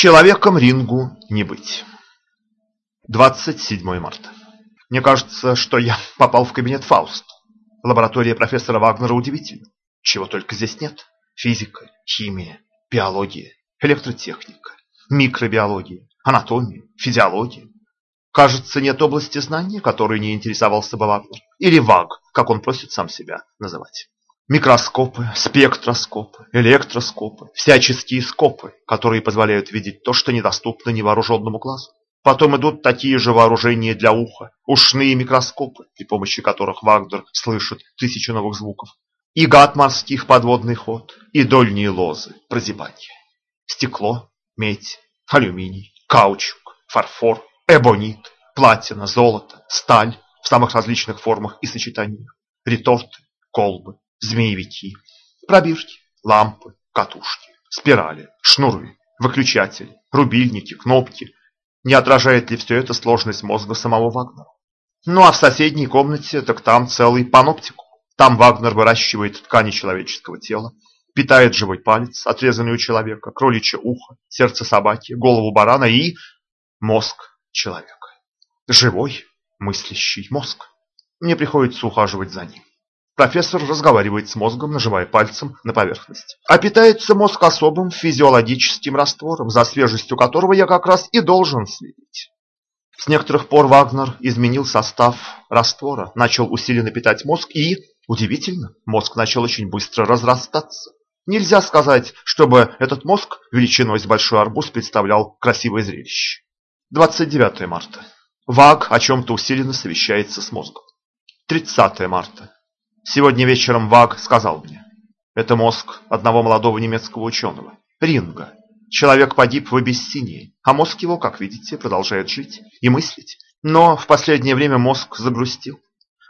Человеком рингу не быть. 27 марта. Мне кажется, что я попал в кабинет Фауст. Лаборатория профессора Вагнера удивительна. Чего только здесь нет. Физика, химия, биология, электротехника, микробиология, анатомия, физиология. Кажется, нет области знания, которой не интересовался бы Вагнер. Или ВАГ, как он просит сам себя называть. Микроскопы, спектроскопы, электроскопы, всяческие скопы, которые позволяют видеть то, что недоступно невооруженному глазу. Потом идут такие же вооружения для уха, ушные микроскопы, при помощи которых Вагнер слышит тысячу новых звуков, и гад подводный ход, и дольние лозы, прозябания. Стекло, медь, алюминий, каучук, фарфор, эбонит, платина, золото, сталь в самых различных формах и сочетаниях, реторты, колбы, змеевики, пробирки, лампы, катушки, спирали, шнуры, выключатели, рубильники, кнопки. Не отражает ли все это сложность мозга самого Вагнера? Ну а в соседней комнате, так там целый паноптикум. Там Вагнер выращивает ткани человеческого тела, питает живой палец, отрезанный у человека, кроличье ухо, сердце собаки, голову барана и мозг человека. Живой, мыслящий мозг. Мне приходится ухаживать за ним. Профессор разговаривает с мозгом, нажимая пальцем на поверхность. А питается мозг особым физиологическим раствором, за свежестью которого я как раз и должен следить. С некоторых пор Вагнер изменил состав раствора, начал усиленно питать мозг и, удивительно, мозг начал очень быстро разрастаться. Нельзя сказать, чтобы этот мозг величиной с большой арбуз представлял красивое зрелище. 29 марта. Ваг о чем-то усиленно совещается с мозгом. 30 марта. Сегодня вечером Ваг сказал мне, это мозг одного молодого немецкого ученого, Ринга. Человек погиб в Абиссинии, а мозг его, как видите, продолжает жить и мыслить. Но в последнее время мозг загрустил.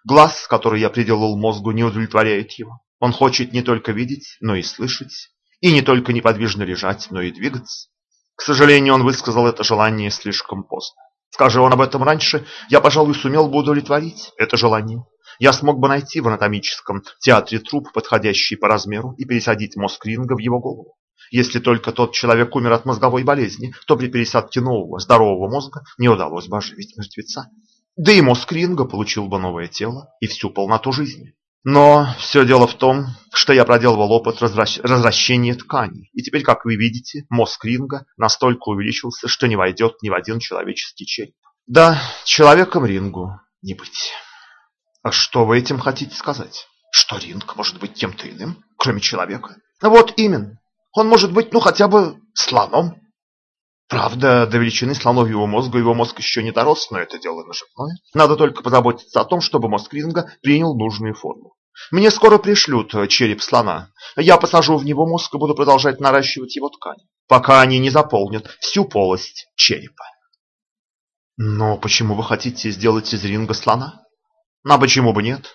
Глаз, который я приделал мозгу, не удовлетворяет его. Он хочет не только видеть, но и слышать, и не только неподвижно лежать, но и двигаться. К сожалению, он высказал это желание слишком поздно. Скажи он об этом раньше, я, пожалуй, сумел бы удовлетворить это желание. Я смог бы найти в анатомическом театре труп, подходящий по размеру, и пересадить мозг Ринга в его голову. Если только тот человек умер от мозговой болезни, то при пересадке нового, здорового мозга не удалось бы оживить мертвеца. Да и мозг Ринга получил бы новое тело и всю полноту жизни. Но все дело в том, что я проделывал опыт развращения тканей, и теперь, как вы видите, мозг Ринга настолько увеличился, что не войдет ни в один человеческий череп. Да, человеком Рингу не быть. А что вы этим хотите сказать? Что Ринг может быть кем-то иным, кроме человека? Вот именно. Он может быть, ну, хотя бы слоном. Правда, до величины слоновьего мозга его мозг еще не дорос, но это дело наживное. Надо только позаботиться о том, чтобы мозг Ринга принял нужную форму. Мне скоро пришлют череп слона. Я посажу в него мозг и буду продолжать наращивать его ткань, пока они не заполнят всю полость черепа. Но почему вы хотите сделать из ринга слона? А почему бы нет?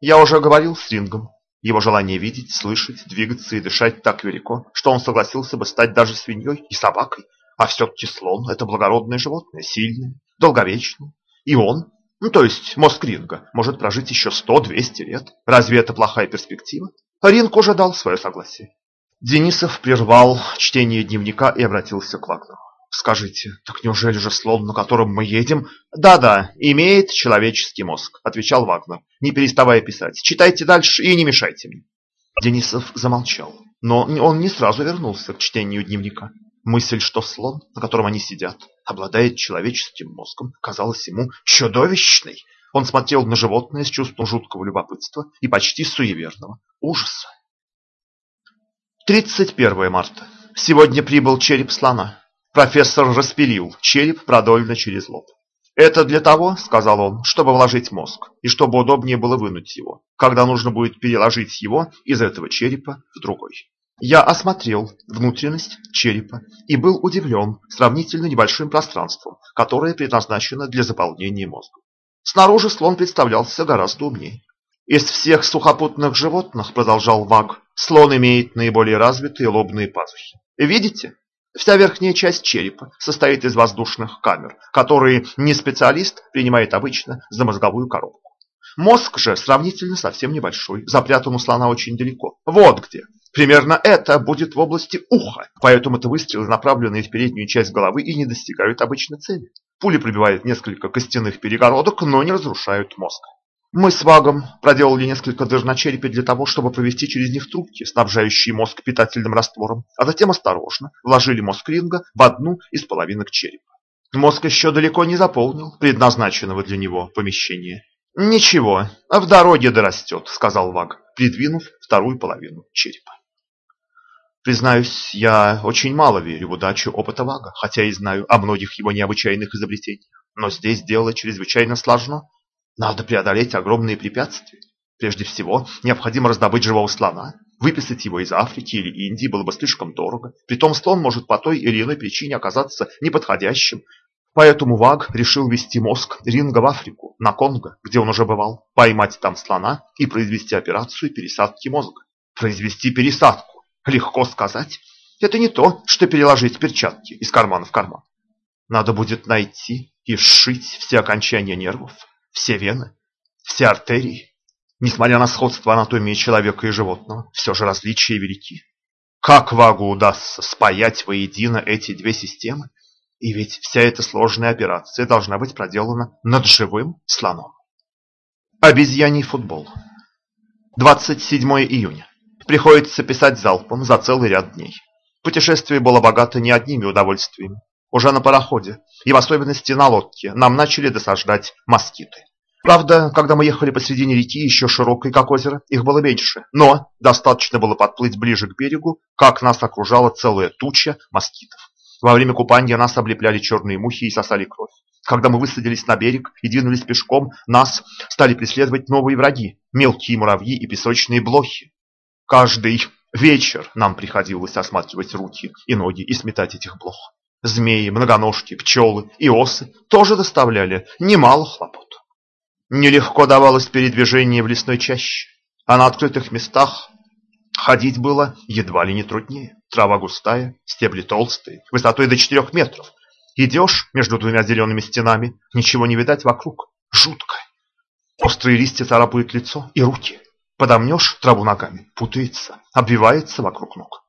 Я уже говорил с Рингом. Его желание видеть, слышать, двигаться и дышать так велико, что он согласился бы стать даже свиньей и собакой, а все-таки слон – это благородное животное, сильное, долговечное. И он, ну то есть мозг Ринга, может прожить еще 100-200 лет. Разве это плохая перспектива? Ринг уже дал свое согласие. Денисов прервал чтение дневника и обратился к Вагнеру. «Скажите, так неужели же слон, на котором мы едем?» «Да-да, имеет человеческий мозг», – отвечал Вагнер, не переставая писать. «Читайте дальше и не мешайте мне». Денисов замолчал, но он не сразу вернулся к чтению дневника. Мысль, что слон, на котором они сидят, обладает человеческим мозгом, казалась ему чудовищной. Он смотрел на животное с чувством жуткого любопытства и почти суеверного ужаса. 31 марта. Сегодня прибыл череп слона. Профессор распилил череп продольно через лоб. «Это для того, — сказал он, — чтобы вложить мозг, и чтобы удобнее было вынуть его, когда нужно будет переложить его из этого черепа в другой. Я осмотрел внутренность черепа и был удивлен сравнительно небольшим пространством, которое предназначено для заполнения мозга. Снаружи слон представлялся гораздо умнее. Из всех сухопутных животных, продолжал Ваг, слон имеет наиболее развитые лобные пазухи. Видите? Вся верхняя часть черепа состоит из воздушных камер, которые не специалист принимает обычно за мозговую коробку. Мозг же сравнительно совсем небольшой, запрятан у слона очень далеко. Вот где, Примерно это будет в области уха, поэтому-то выстрелы, направленные в переднюю часть головы, и не достигают обычной цели. Пули пробивают несколько костяных перегородок, но не разрушают мозг. Мы с Вагом проделали несколько дыр на черепе для того, чтобы провести через них трубки, снабжающие мозг питательным раствором, а затем осторожно вложили мозг ринга в одну из половинок черепа. Мозг еще далеко не заполнил предназначенного для него помещения. «Ничего, в дороге дорастет», — сказал Ваг, придвинув вторую половину черепа. Признаюсь, я очень мало верю в удачу опыта Вага, хотя и знаю о многих его необычайных изобретениях. Но здесь дело чрезвычайно сложно. Надо преодолеть огромные препятствия. Прежде всего, необходимо раздобыть живого слона. Выписать его из Африки или Индии было бы слишком дорого. Притом слон может по той или иной причине оказаться неподходящим. Поэтому Ваг решил вести мозг Ринга в Африку, на Конго, где он уже бывал, поймать там слона и произвести операцию пересадки мозга. Произвести пересадку. Легко сказать. Это не то, что переложить перчатки из кармана в карман. Надо будет найти и сшить все окончания нервов, все вены, все артерии. Несмотря на сходство анатомии человека и животного, все же различия велики. Как Вагу удастся спаять воедино эти две системы? И ведь вся эта сложная операция должна быть проделана над живым слоном. Обезьяний футбол. 27 июня. Приходится писать залпом за целый ряд дней. Путешествие было богато не одними удовольствиями. Уже на пароходе, и в особенности на лодке, нам начали досаждать москиты. Правда, когда мы ехали посредине реки, еще широкой, как озеро, их было меньше. Но достаточно было подплыть ближе к берегу, как нас окружала целая туча москитов. Во время купания нас облепляли черные мухи и сосали кровь. Когда мы высадились на берег и двинулись пешком, нас стали преследовать новые враги – мелкие муравьи и песочные блохи. Каждый вечер нам приходилось осматривать руки и ноги и сметать этих блох. Змеи, многоножки, пчелы и осы тоже доставляли немало хлопот. Нелегко давалось передвижение в лесной чаще, а на открытых местах ходить было едва ли не труднее. Трава густая, стебли толстые, высотой до четырех метров. Идешь между двумя зелеными стенами, ничего не видать вокруг. Жутко. Острые листья царапают лицо и руки. Подомнешь траву ногами, путается, обвивается вокруг ног.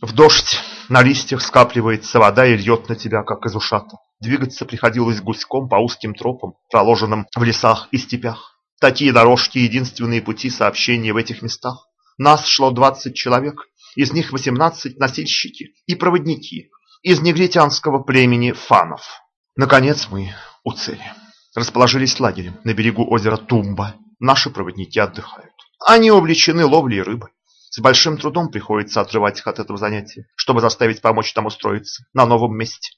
В дождь на листьях скапливается вода и льет на тебя, как из ушата. Двигаться приходилось гуськом по узким тропам, проложенным в лесах и степях. Такие дорожки – единственные пути сообщения в этих местах. Нас шло 20 человек, из них 18 носильщики и проводники из негритянского племени фанов. Наконец мы у цели. Расположились лагерем на берегу озера Тумба. Наши проводники отдыхают. Они увлечены ловлей рыбы. С большим трудом приходится отрывать их от этого занятия, чтобы заставить помочь там устроиться на новом месте.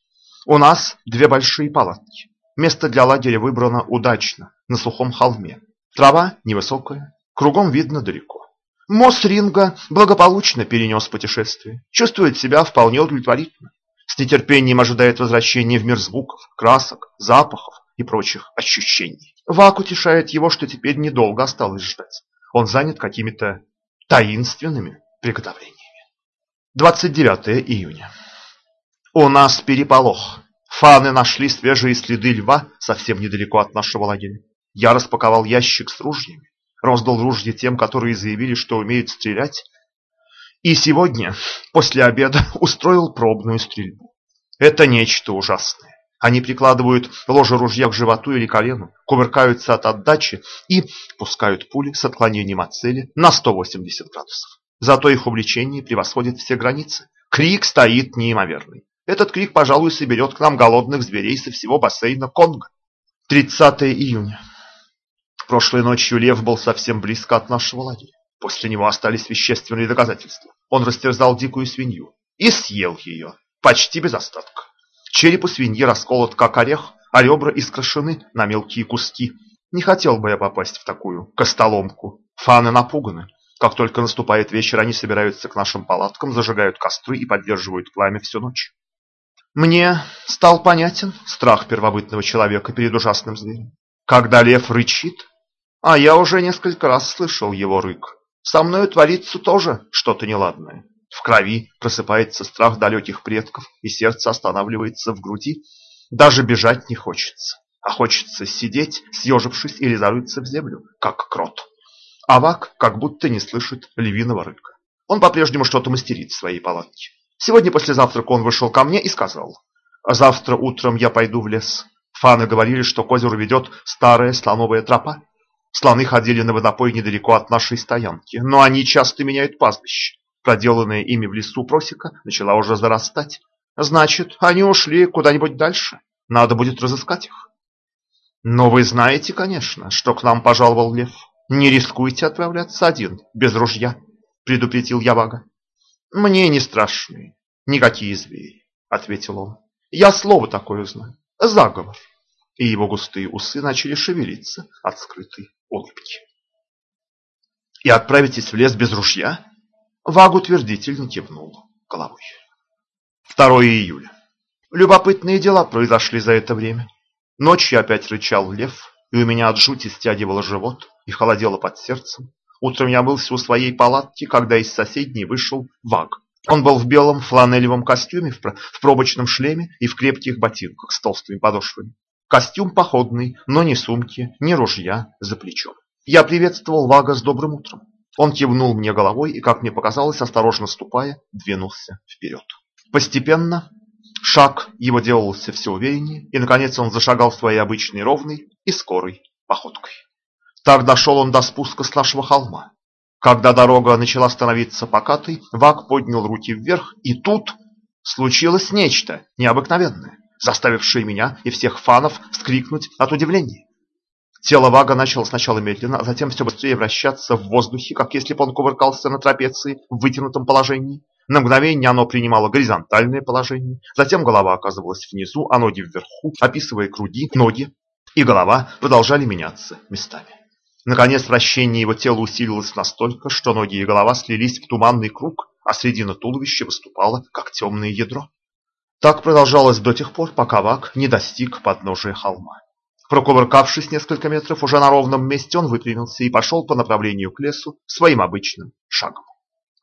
У нас две большие палатки. Место для лагеря выбрано удачно, на сухом холме. Трава невысокая, кругом видно далеко. Мосс Ринга благополучно перенес путешествие, чувствует себя вполне удовлетворительно. С нетерпением ожидает возвращения в мир звуков, красок, запахов и прочих ощущений. Вак утешает его, что теперь недолго осталось ждать. Он занят какими-то таинственными приготовлениями. 29 июня. У нас переполох. Фаны нашли свежие следы льва совсем недалеко от нашего лагеря. Я распаковал ящик с ружьями, роздал ружья тем, которые заявили, что умеют стрелять, и сегодня, после обеда, устроил пробную стрельбу. Это нечто ужасное. Они прикладывают ложе ружья к животу или колену, кувыркаются от отдачи и пускают пули с отклонением от цели на 180 градусов. Зато их увлечение превосходит все границы. Крик стоит неимоверный. Этот крик, пожалуй, соберет к нам голодных зверей со всего бассейна Конго. 30 июня. Прошлой ночью лев был совсем близко от нашего лагеря. После него остались вещественные доказательства. Он растерзал дикую свинью и съел ее, почти без остатка. Череп у свиньи расколот, как орех, а ребра искрошены на мелкие куски. Не хотел бы я попасть в такую костоломку. Фаны напуганы. Как только наступает вечер, они собираются к нашим палаткам, зажигают костры и поддерживают пламя всю ночь. Мне стал понятен страх первобытного человека перед ужасным зверем. Когда лев рычит, а я уже несколько раз слышал его рык, со мной творится тоже что-то неладное. В крови просыпается страх далеких предков, и сердце останавливается в груди. Даже бежать не хочется, а хочется сидеть, съежившись или зарыться в землю, как крот. Авак как будто не слышит львиного рыка. Он по-прежнему что-то мастерит в своей палатке. Сегодня после завтрака он вышел ко мне и сказал, «А завтра утром я пойду в лес. Фаны говорили, что к озеру ведет старая слоновая тропа. Слоны ходили на водопой недалеко от нашей стоянки, но они часто меняют пастбище. Проделанная ими в лесу просека начала уже зарастать. Значит, они ушли куда-нибудь дальше. Надо будет разыскать их. Но вы знаете, конечно, что к нам пожаловал лев. Не рискуйте отправляться один, без ружья, предупредил Явага. Мне не страшны никакие звери, ответил он. Я слово такое знаю. Заговор. И его густые усы начали шевелиться от скрытой улыбки. И отправитесь в лес без ружья? Ваг утвердительно кивнул головой. 2 июля. Любопытные дела произошли за это время. Ночью опять рычал лев, и у меня от жути стягивало живот и холодело под сердцем. Утром я мылся у своей палатки, когда из соседней вышел Ваг. Он был в белом фланелевом костюме, в пробочном шлеме и в крепких ботинках с толстыми подошвами. Костюм походный, но ни сумки, ни ружья за плечом. Я приветствовал Вага с добрым утром. Он кивнул мне головой и, как мне показалось, осторожно ступая, двинулся вперед. Постепенно Шаг его делался все увереннее, и, наконец, он зашагал своей обычной ровной и скорой походкой. Так дошел он до спуска с нашего холма. Когда дорога начала становиться покатой, Вак поднял руки вверх, и тут случилось нечто необыкновенное, заставившее меня и всех фанов вскрикнуть от удивления. Тело Вага начало сначала медленно, а затем все быстрее вращаться в воздухе, как если бы он кувыркался на трапеции в вытянутом положении. На мгновение оно принимало горизонтальное положение, затем голова оказывалась внизу, а ноги вверху, описывая груди, ноги и голова продолжали меняться местами. Наконец вращение его тела усилилось настолько, что ноги и голова слились в туманный круг, а средина туловища выступала, как темное ядро. Так продолжалось до тех пор, пока Вак не достиг подножия холма. Прокувыркавшись несколько метров уже на ровном месте, он выпрямился и пошел по направлению к лесу своим обычным шагом.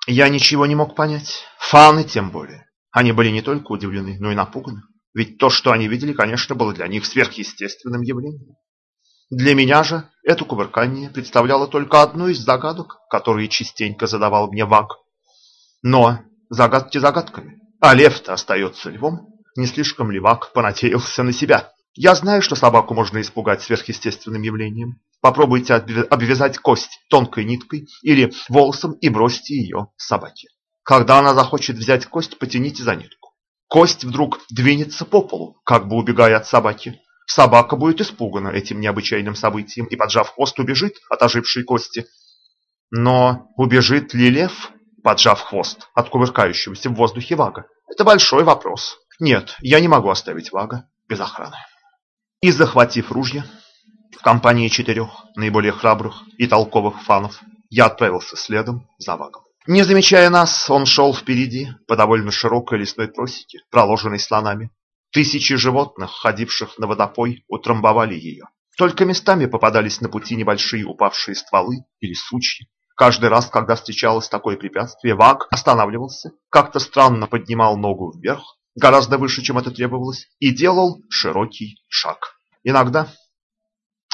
Я ничего не мог понять. Фаны тем более. Они были не только удивлены, но и напуганы. Ведь то, что они видели, конечно, было для них сверхъестественным явлением. Для меня же это кувыркание представляло только одну из загадок, которые частенько задавал мне Ваг. Но загадки загадками, а лев-то остается львом. Не слишком ли Ваг понадеялся на себя? Я знаю, что собаку можно испугать сверхъестественным явлением, Попробуйте обвязать кость тонкой ниткой или волосом и бросьте ее собаке. Когда она захочет взять кость, потяните за нитку. Кость вдруг двинется по полу, как бы убегая от собаки. Собака будет испугана этим необычайным событием и, поджав хвост, убежит от ожившей кости. Но убежит ли лев, поджав хвост от кувыркающегося в воздухе вага? Это большой вопрос. Нет, я не могу оставить вага без охраны. И захватив ружья, в компании четырех наиболее храбрых и толковых фанов я отправился следом за Вагом. Не замечая нас, он шел впереди по довольно широкой лесной просеке, проложенной слонами. Тысячи животных, ходивших на водопой, утрамбовали ее. Только местами попадались на пути небольшие упавшие стволы или сучья. Каждый раз, когда встречалось такое препятствие, Ваг останавливался, как-то странно поднимал ногу вверх, гораздо выше, чем это требовалось, и делал широкий шаг. Иногда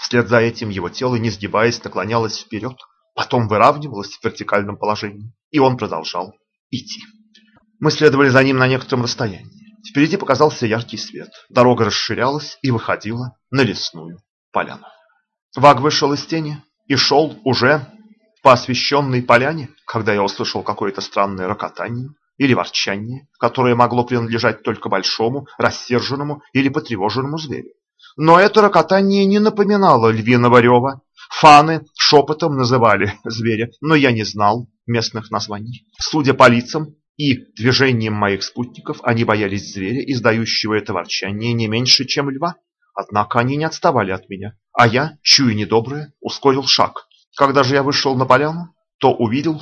Вслед за этим его тело, не сгибаясь, наклонялось вперед, потом выравнивалось в вертикальном положении, и он продолжал идти. Мы следовали за ним на некотором расстоянии. Впереди показался яркий свет. Дорога расширялась и выходила на лесную поляну. Ваг вышел из тени и шел уже по освещенной поляне, когда я услышал какое-то странное рокотание или ворчание, которое могло принадлежать только большому, рассерженному или потревоженному зверю. Но это рокотание не напоминало львиного рева. Фаны шепотом называли зверя, но я не знал местных названий. Судя по лицам и движениям моих спутников, они боялись зверя, издающего это ворчание не меньше, чем льва. Однако они не отставали от меня, а я, чуя недоброе, ускорил шаг. Когда же я вышел на поляну, то увидел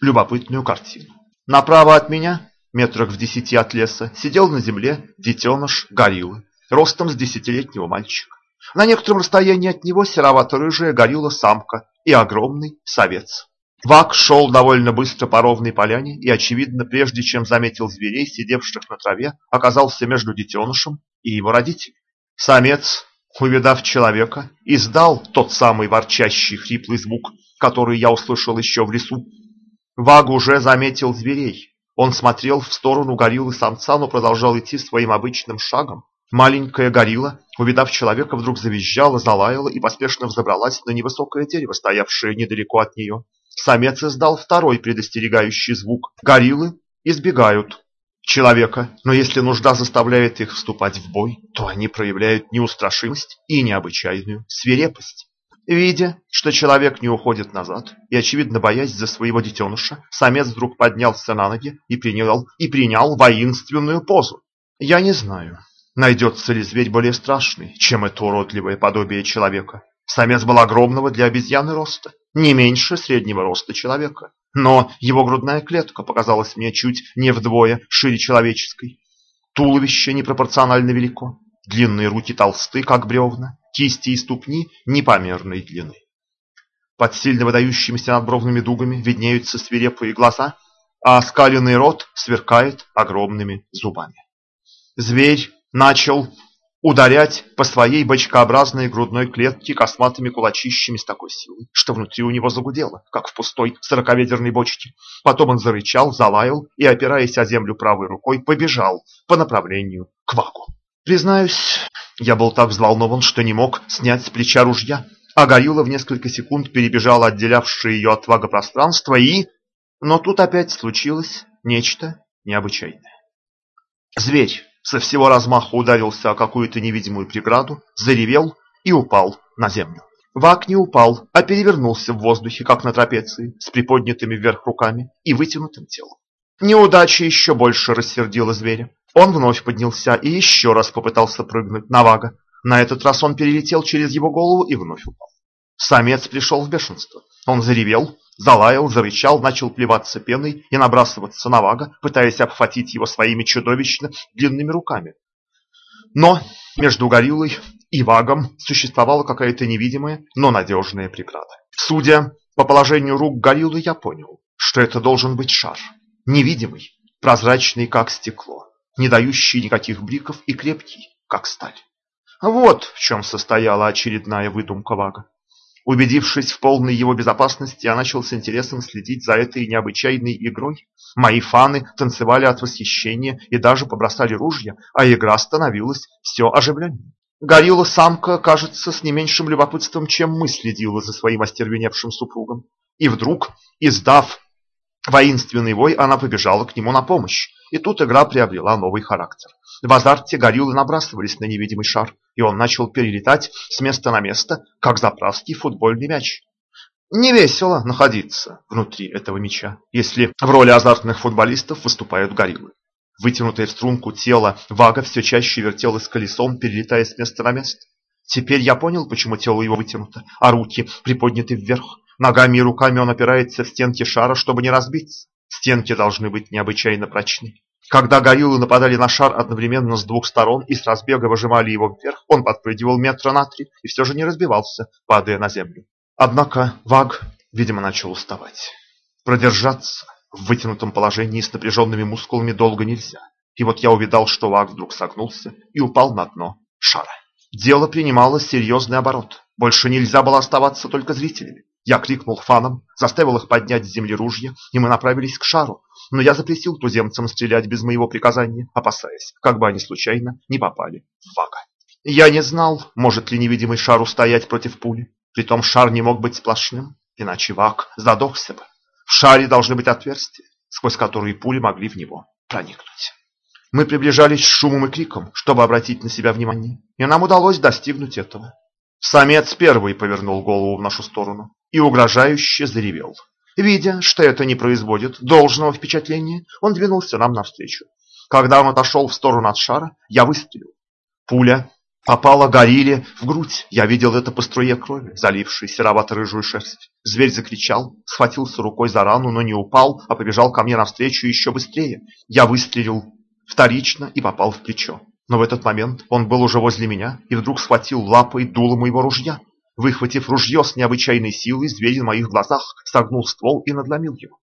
любопытную картину. Направо от меня, метрах в десяти от леса, сидел на земле детеныш гориллы ростом с десятилетнего мальчика. На некотором расстоянии от него серовато-рыжая горила самка и огромный совец. Вак шел довольно быстро по ровной поляне и, очевидно, прежде чем заметил зверей, сидевших на траве, оказался между детенышем и его родителями. Самец, увидав человека, издал тот самый ворчащий хриплый звук, который я услышал еще в лесу. Ваг уже заметил зверей. Он смотрел в сторону гориллы самца, но продолжал идти своим обычным шагом. Маленькая горилла, увидав человека, вдруг завизжала, залаяла и поспешно взобралась на невысокое дерево, стоявшее недалеко от нее. Самец издал второй предостерегающий звук. Гориллы избегают человека, но если нужда заставляет их вступать в бой, то они проявляют неустрашимость и необычайную свирепость. Видя, что человек не уходит назад, и, очевидно, боясь за своего детеныша, самец вдруг поднялся на ноги и принял, и принял воинственную позу. Я не знаю, найдется ли зверь более страшный, чем это уродливое подобие человека. Самец был огромного для обезьяны роста, не меньше среднего роста человека, но его грудная клетка показалась мне чуть не вдвое шире человеческой. Туловище непропорционально велико, длинные руки толсты, как бревна, кисти и ступни непомерной длины. Под сильно выдающимися надбровными дугами виднеются свирепые глаза, а оскаленный рот сверкает огромными зубами. Зверь начал ударять по своей бочкообразной грудной клетке косматыми кулачищами с такой силой, что внутри у него загудело, как в пустой сороковедерной бочке. Потом он зарычал, залаял и, опираясь о землю правой рукой, побежал по направлению к Ваку. Признаюсь, я был так взволнован, что не мог снять с плеча ружья, а горилла в несколько секунд перебежала отделявшее ее от вага пространство и... Но тут опять случилось нечто необычайное. Зверь со всего размаха ударился о какую-то невидимую преграду, заревел и упал на землю. Вак не упал, а перевернулся в воздухе, как на трапеции, с приподнятыми вверх руками и вытянутым телом. Неудача еще больше рассердила зверя. Он вновь поднялся и еще раз попытался прыгнуть на Вага. На этот раз он перелетел через его голову и вновь упал. Самец пришел в бешенство. Он заревел, залаял, зарычал, начал плеваться пеной и набрасываться на Вага, пытаясь обхватить его своими чудовищно длинными руками. Но между гориллой и Вагом существовала какая-то невидимая, но надежная преграда. Судя по положению рук гориллы, я понял, что это должен быть шар. Невидимый, прозрачный, как стекло не дающий никаких бриков и крепкий, как сталь. Вот в чем состояла очередная выдумка Вага. Убедившись в полной его безопасности, я начал с интересом следить за этой необычайной игрой. Мои фаны танцевали от восхищения и даже побросали ружья, а игра становилась все оживленнее. Горилла-самка, кажется, с не меньшим любопытством, чем мы следила за своим остервеневшим супругом. И вдруг, издав воинственный вой, она побежала к нему на помощь. И тут игра приобрела новый характер. В азарте гориллы набрасывались на невидимый шар, и он начал перелетать с места на место, как заправский футбольный мяч. Не весело находиться внутри этого мяча, если в роли азартных футболистов выступают гориллы. Вытянутое в струнку тело Вага все чаще вертелось колесом, перелетая с места на место. Теперь я понял, почему тело его вытянуто, а руки приподняты вверх. Ногами и руками он опирается в стенки шара, чтобы не разбиться. Стенки должны быть необычайно прочны. Когда гориллы нападали на шар одновременно с двух сторон и с разбега выжимали его вверх, он подпрыгивал метра на три и все же не разбивался, падая на землю. Однако Ваг, видимо, начал уставать. Продержаться в вытянутом положении с напряженными мускулами долго нельзя. И вот я увидал, что Ваг вдруг согнулся и упал на дно шара. Дело принимало серьезный оборот. Больше нельзя было оставаться только зрителями. Я крикнул фанам, заставил их поднять с земли ружья, и мы направились к шару. Но я запретил туземцам стрелять без моего приказания, опасаясь, как бы они случайно не попали в вага. Я не знал, может ли невидимый шар устоять против пули. Притом шар не мог быть сплошным, иначе ваг задохся бы. В шаре должны быть отверстия, сквозь которые пули могли в него проникнуть. Мы приближались с шумом и криком, чтобы обратить на себя внимание, и нам удалось достигнуть этого. Самец первый повернул голову в нашу сторону и угрожающе заревел. Видя, что это не производит должного впечатления, он двинулся нам навстречу. Когда он отошел в сторону от шара, я выстрелил. Пуля попала горилле в грудь. Я видел это по струе крови, залившей серовато-рыжую шерсть. Зверь закричал, схватился рукой за рану, но не упал, а побежал ко мне навстречу еще быстрее. Я выстрелил вторично и попал в плечо. Но в этот момент он был уже возле меня и вдруг схватил лапой дуло моего ружья. Выхватив ружье с необычайной силой, зверь в моих глазах согнул ствол и надломил его.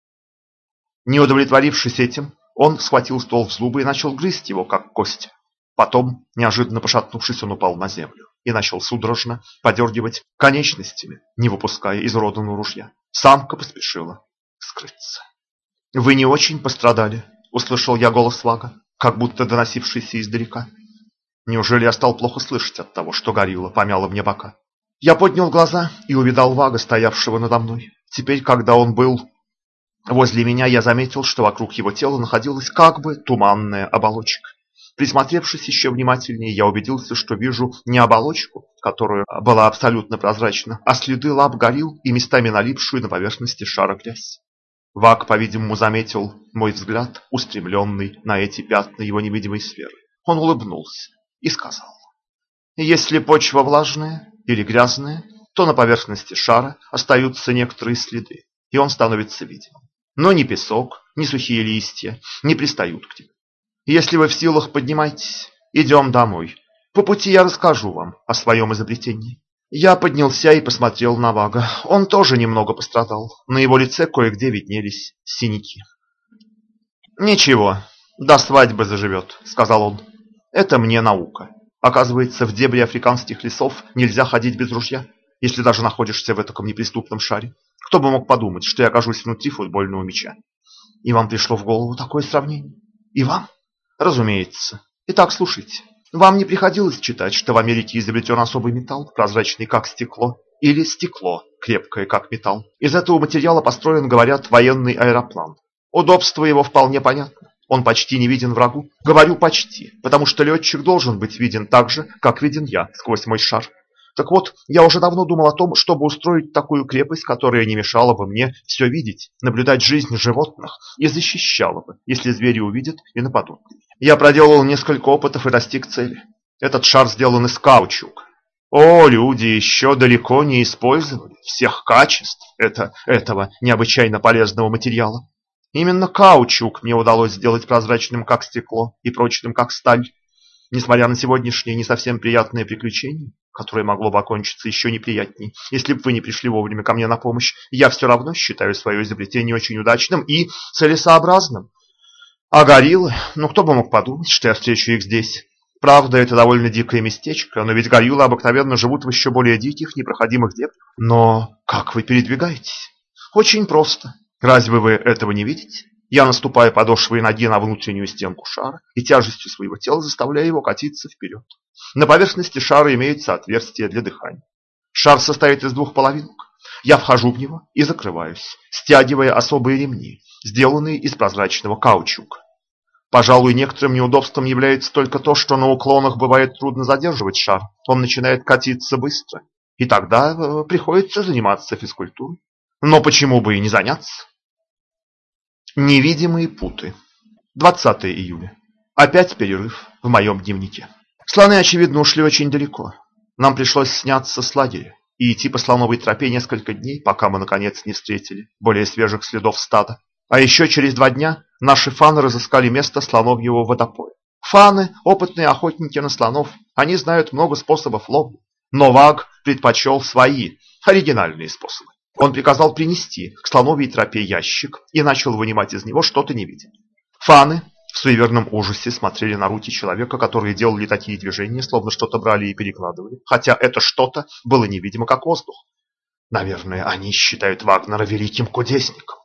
Не удовлетворившись этим, он схватил ствол в зубы и начал грызть его, как кость. Потом, неожиданно пошатнувшись, он упал на землю и начал судорожно подергивать конечностями, не выпуская из роданого ружья. Самка поспешила скрыться. «Вы не очень пострадали», — услышал я голос Вага, как будто доносившийся издалека. Неужели я стал плохо слышать от того, что горилла помяла мне бока? Я поднял глаза и увидал Вага, стоявшего надо мной. Теперь, когда он был возле меня, я заметил, что вокруг его тела находилась как бы туманная оболочка. Присмотревшись еще внимательнее, я убедился, что вижу не оболочку, которая была абсолютно прозрачна, а следы лап горил и местами налипшую на поверхности шара грязь. Вак, по-видимому, заметил мой взгляд, устремленный на эти пятна его невидимой сферы. Он улыбнулся и сказал, «Если почва влажная или грязная, то на поверхности шара остаются некоторые следы, и он становится видимым. Но ни песок, ни сухие листья не пристают к тебе. Если вы в силах, поднимайтесь. Идем домой. По пути я расскажу вам о своем изобретении. Я поднялся и посмотрел на Вага. Он тоже немного пострадал. На его лице кое-где виднелись синяки. «Ничего, до свадьбы заживет», — сказал он. «Это мне наука. Оказывается, в дебри африканских лесов нельзя ходить без ружья, если даже находишься в этом неприступном шаре. Кто бы мог подумать, что я окажусь внутри футбольного мяча? И вам пришло в голову такое сравнение? И вам?» Разумеется. Итак, слушайте. Вам не приходилось читать, что в Америке изобретен особый металл, прозрачный как стекло, или стекло, крепкое как металл. Из этого материала построен, говорят, военный аэроплан. Удобство его вполне понятно. Он почти не виден врагу. Говорю почти, потому что летчик должен быть виден так же, как виден я сквозь мой шар. Так вот, я уже давно думал о том, чтобы устроить такую крепость, которая не мешала бы мне все видеть, наблюдать жизнь животных и защищала бы, если звери увидят и нападут. Я проделал несколько опытов и достиг цели. Этот шар сделан из каучука. О, люди еще далеко не использовали всех качеств это, этого необычайно полезного материала. Именно каучук мне удалось сделать прозрачным, как стекло, и прочным, как сталь. Несмотря на сегодняшнее не совсем приятное приключение, которое могло бы окончиться еще неприятней, если бы вы не пришли вовремя ко мне на помощь, я все равно считаю свое изобретение очень удачным и целесообразным. А гориллы? Ну, кто бы мог подумать, что я встречу их здесь. Правда, это довольно дикое местечко, но ведь гориллы обыкновенно живут в еще более диких, непроходимых дебрях. Но как вы передвигаетесь? Очень просто. Разве вы этого не видите? Я наступаю подошвой ноги на внутреннюю стенку шара и тяжестью своего тела заставляю его катиться вперед. На поверхности шара имеется отверстие для дыхания. Шар состоит из двух половинок. Я вхожу в него и закрываюсь, стягивая особые ремни, сделанные из прозрачного каучука. Пожалуй, некоторым неудобством является только то, что на уклонах бывает трудно задерживать шар. Он начинает катиться быстро. И тогда э, приходится заниматься физкультурой. Но почему бы и не заняться? Невидимые путы. 20 июля. Опять перерыв в моем дневнике. Слоны, очевидно, ушли очень далеко. Нам пришлось сняться с лагеря и идти по слоновой тропе несколько дней, пока мы, наконец, не встретили более свежих следов стада. А еще через два дня наши фаны разыскали место слоновьего водопоя. Фаны – опытные охотники на слонов, они знают много способов ловли. Но Ваг предпочел свои, оригинальные способы. Он приказал принести к слоновьей тропе ящик и начал вынимать из него что-то невидимое. Фаны в суеверном ужасе смотрели на руки человека, которые делали такие движения, словно что-то брали и перекладывали, хотя это что-то было невидимо, как воздух. Наверное, они считают Вагнера великим кудесником.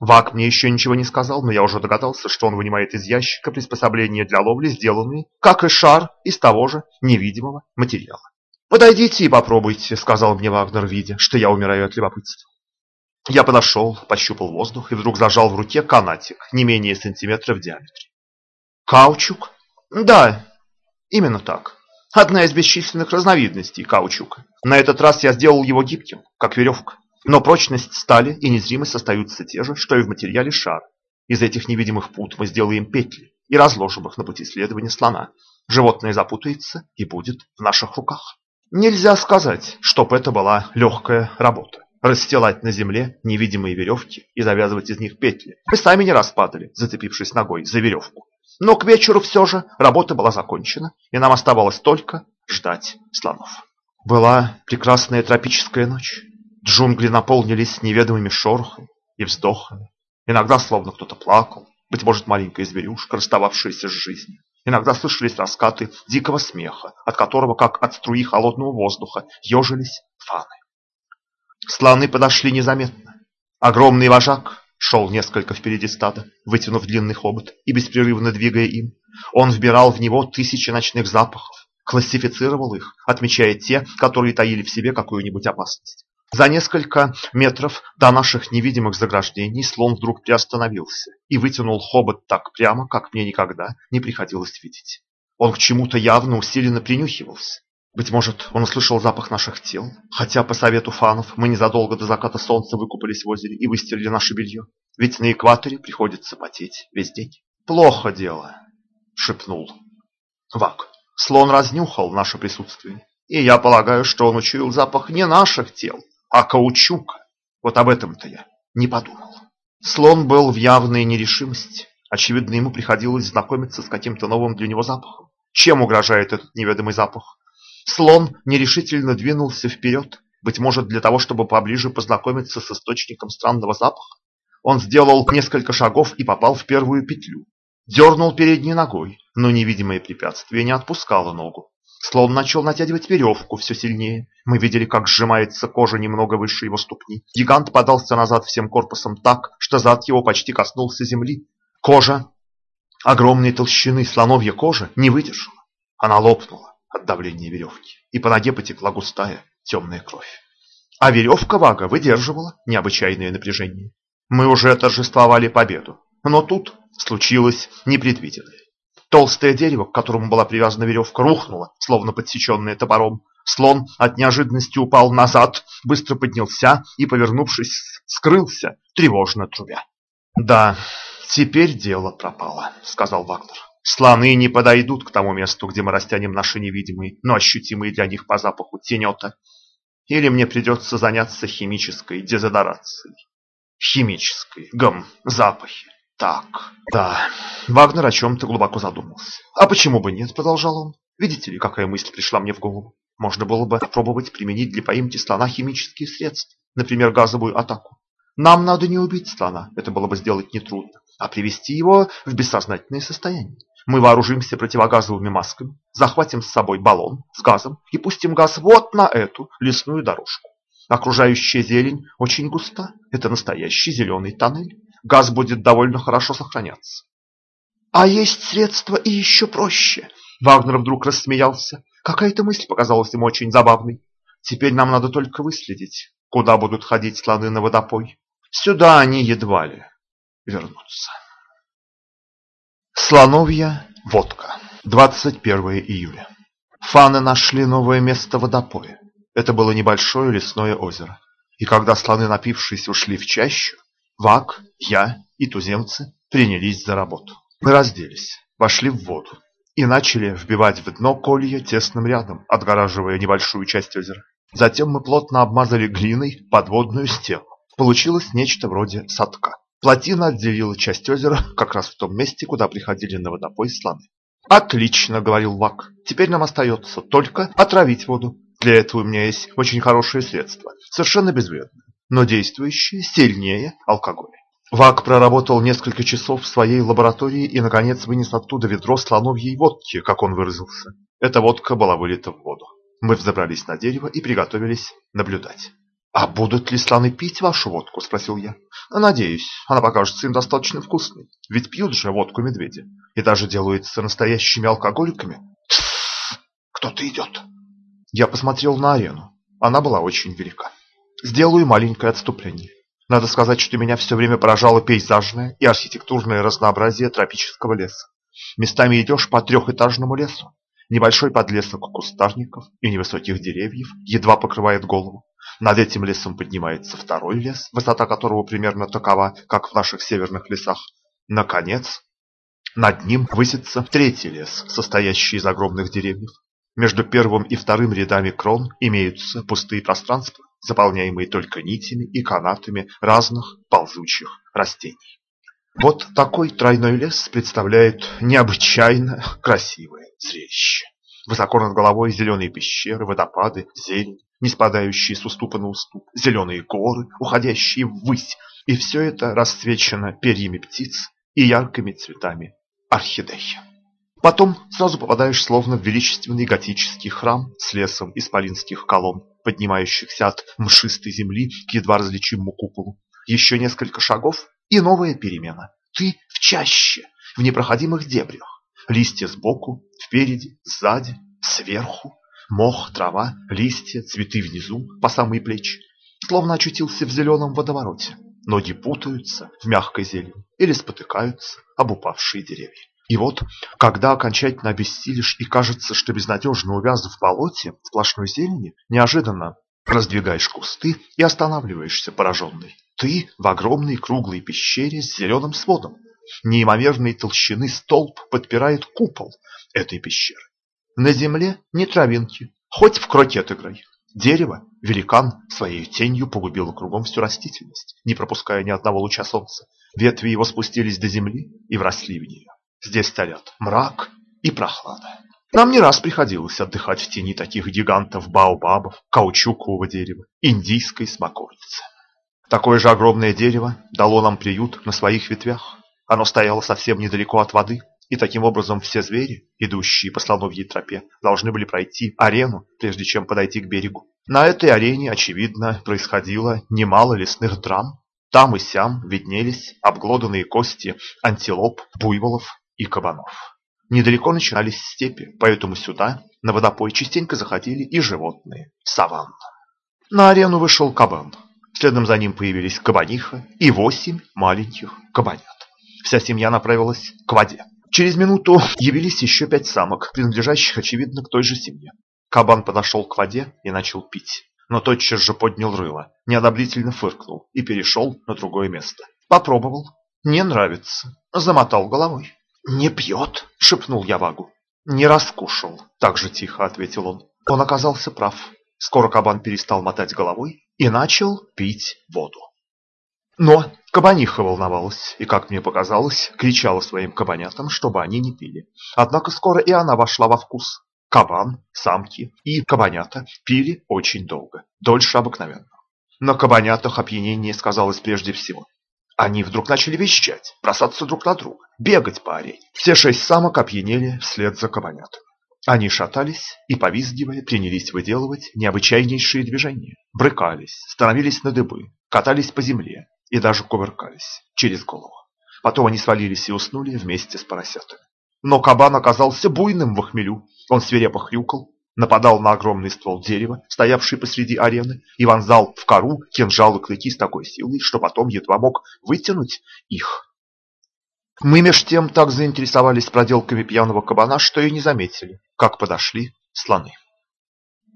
Ваг мне еще ничего не сказал, но я уже догадался, что он вынимает из ящика приспособления для ловли, сделанные, как и шар, из того же невидимого материала. «Подойдите и попробуйте», — сказал мне Вагнер, видя, что я умираю от любопытства. Я подошел, пощупал воздух и вдруг зажал в руке канатик, не менее сантиметра в диаметре. «Каучук?» «Да, именно так. Одна из бесчисленных разновидностей каучука. На этот раз я сделал его гибким, как веревка. Но прочность стали и незримость остаются те же, что и в материале шара. Из этих невидимых пут мы сделаем петли и разложим их на пути следования слона. Животное запутается и будет в наших руках. Нельзя сказать, чтоб это была легкая работа. Расстилать на земле невидимые веревки и завязывать из них петли. Мы сами не распадали, зацепившись ногой за веревку. Но к вечеру все же работа была закончена, и нам оставалось только ждать слонов. Была прекрасная тропическая ночь. Джунгли наполнились неведомыми шорохами и вздохами. Иногда словно кто-то плакал, быть может, маленькая зверюшка, расстававшаяся с жизнью. Иногда слышались раскаты дикого смеха, от которого, как от струи холодного воздуха, ежились фаны. Слоны подошли незаметно. Огромный вожак, шел несколько впереди стада, вытянув длинный хобот и беспрерывно двигая им. Он вбирал в него тысячи ночных запахов, классифицировал их, отмечая те, которые таили в себе какую-нибудь опасность. За несколько метров до наших невидимых заграждений слон вдруг приостановился и вытянул хобот так прямо, как мне никогда не приходилось видеть. Он к чему-то явно усиленно принюхивался. Быть может, он услышал запах наших тел, хотя по совету фанов мы незадолго до заката солнца выкупались в озере и выстирали наше белье. Ведь на экваторе приходится потеть весь день. «Плохо дело», — шепнул Вак. Слон разнюхал наше присутствие, и я полагаю, что он учуял запах не наших тел, а каучука. Вот об этом-то я не подумал. Слон был в явной нерешимости. Очевидно, ему приходилось знакомиться с каким-то новым для него запахом. Чем угрожает этот неведомый запах? Слон нерешительно двинулся вперед, быть может для того, чтобы поближе познакомиться с источником странного запаха. Он сделал несколько шагов и попал в первую петлю. Дернул передней ногой, но невидимое препятствие не отпускало ногу. Слон начал натягивать веревку все сильнее. Мы видели, как сжимается кожа немного выше его ступни. Гигант подался назад всем корпусом так, что зад его почти коснулся земли. Кожа огромной толщины слоновья кожи не выдержала. Она лопнула от давления веревки, и по ноге потекла густая темная кровь. А веревка Вага выдерживала необычайное напряжение. Мы уже торжествовали победу, но тут случилось непредвиденное. Толстое дерево, к которому была привязана веревка, рухнуло, словно подсеченное топором. Слон от неожиданности упал назад, быстро поднялся и, повернувшись, скрылся, тревожно трубя. «Да, теперь дело пропало», — сказал Вагнер. «Слоны не подойдут к тому месту, где мы растянем наши невидимые, но ощутимые для них по запаху тенета. Или мне придется заняться химической дезодорацией. Химической, гам, запахи. Так, да. Вагнер о чем-то глубоко задумался. А почему бы нет, продолжал он. Видите ли, какая мысль пришла мне в голову? Можно было бы попробовать применить для поимки слона химические средства, например, газовую атаку. Нам надо не убить слона, это было бы сделать нетрудно, а привести его в бессознательное состояние. Мы вооружимся противогазовыми масками, захватим с собой баллон с газом и пустим газ вот на эту лесную дорожку. Окружающая зелень очень густа, это настоящий зеленый тоннель. Газ будет довольно хорошо сохраняться. А есть средства и еще проще. Вагнер вдруг рассмеялся. Какая-то мысль показалась ему очень забавной. Теперь нам надо только выследить, куда будут ходить слоны на водопой. Сюда они едва ли вернутся. Слоновья водка. 21 июля. Фаны нашли новое место водопоя. Это было небольшое лесное озеро. И когда слоны, напившись, ушли в чащу, Вак, я и туземцы принялись за работу. Мы разделись, вошли в воду и начали вбивать в дно колья тесным рядом, отгораживая небольшую часть озера. Затем мы плотно обмазали глиной подводную стену. Получилось нечто вроде садка. Плотина отделила часть озера как раз в том месте, куда приходили на водопой слоны. «Отлично», — говорил Вак. «Теперь нам остается только отравить воду. Для этого у меня есть очень хорошее средство, совершенно безвредное, но действующее сильнее алкоголя». Вак проработал несколько часов в своей лаборатории и, наконец, вынес оттуда ведро слоновьей водки, как он выразился. Эта водка была вылита в воду. Мы взобрались на дерево и приготовились наблюдать. «А будут ли слоны пить вашу водку?» – спросил я. «Надеюсь, она покажется им достаточно вкусной. Ведь пьют же водку медведи. И даже делаются настоящими алкоголиками». Кто-то идет. Я посмотрел на арену. Она была очень велика. Сделаю маленькое отступление. Надо сказать, что меня все время поражало пейзажное и архитектурное разнообразие тропического леса. Местами идешь по трехэтажному лесу. Небольшой подлесок кустарников и невысоких деревьев едва покрывает голову. Над этим лесом поднимается второй лес, высота которого примерно такова, как в наших северных лесах. Наконец, над ним высится третий лес, состоящий из огромных деревьев. Между первым и вторым рядами крон имеются пустые пространства, заполняемые только нитями и канатами разных ползучих растений. Вот такой тройной лес представляет необычайно красивое зрелище. Высоко над головой зеленые пещеры, водопады, зелень, не спадающие с уступа на уступ, зеленые горы, уходящие ввысь, и все это расцвечено перьями птиц и яркими цветами орхидей. Потом сразу попадаешь словно в величественный готический храм с лесом исполинских колонн, поднимающихся от мшистой земли к едва различимому куполу. Еще несколько шагов, И новая перемена. Ты в чаще, в непроходимых дебрях. Листья сбоку, впереди, сзади, сверху. Мох, трава, листья, цветы внизу, по самые плечи. Словно очутился в зеленом водовороте. Ноги путаются в мягкой зелени или спотыкаются об упавшие деревья. И вот, когда окончательно обессилишь и кажется, что безнадежно увяз в болоте, в сплошной зелени, неожиданно раздвигаешь кусты и останавливаешься пораженный. Ты в огромной круглой пещере с зеленым сводом. Неимоверной толщины столб подпирает купол этой пещеры. На земле не травинки, хоть в крокет играй. Дерево, великан, своей тенью погубило кругом всю растительность, не пропуская ни одного луча солнца. Ветви его спустились до земли и вросли в нее. Здесь царят мрак и прохлада. Нам не раз приходилось отдыхать в тени таких гигантов баобабов, каучукового дерева, индийской смоковницы. Такое же огромное дерево дало нам приют на своих ветвях. Оно стояло совсем недалеко от воды, и таким образом все звери, идущие по слоновьей тропе, должны были пройти арену, прежде чем подойти к берегу. На этой арене, очевидно, происходило немало лесных драм. Там и сям виднелись обглоданные кости антилоп, буйволов и кабанов. Недалеко начинались степи, поэтому сюда, на водопой, частенько заходили и животные, саванна. На арену вышел кабан. Следом за ним появились кабаниха и восемь маленьких кабанят. Вся семья направилась к воде. Через минуту явились еще пять самок, принадлежащих, очевидно, к той же семье. Кабан подошел к воде и начал пить, но тотчас же поднял рыло, неодобрительно фыркнул и перешел на другое место. Попробовал. Не нравится. Замотал головой. «Не пьет?» — шепнул я Вагу. «Не раскушал», — так же тихо ответил он. Он оказался прав. Скоро кабан перестал мотать головой и начал пить воду. Но кабаниха волновалась и, как мне показалось, кричала своим кабанятам, чтобы они не пили. Однако скоро и она вошла во вкус. Кабан, самки и кабанята пили очень долго, дольше обыкновенного. На кабанятах опьянение сказалось прежде всего. Они вдруг начали вещать, бросаться друг на друга, бегать по арене. Все шесть самок опьянели вслед за кабанятами. Они шатались и, повизгивая, принялись выделывать необычайнейшие движения. Брыкались, становились на дыбы, катались по земле, и даже кувыркались через голову. Потом они свалились и уснули вместе с поросятами. Но кабан оказался буйным в хмелю. Он свирепо хрюкал, нападал на огромный ствол дерева, стоявший посреди арены, и вонзал в кору кинжал и клыки с такой силой, что потом едва мог вытянуть их. Мы меж тем так заинтересовались проделками пьяного кабана, что и не заметили, как подошли слоны.